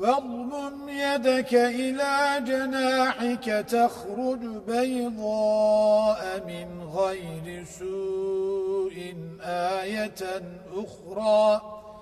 واضمم يدك إلى جناحك تخرج بيضاء من غير سوء آية أخرى.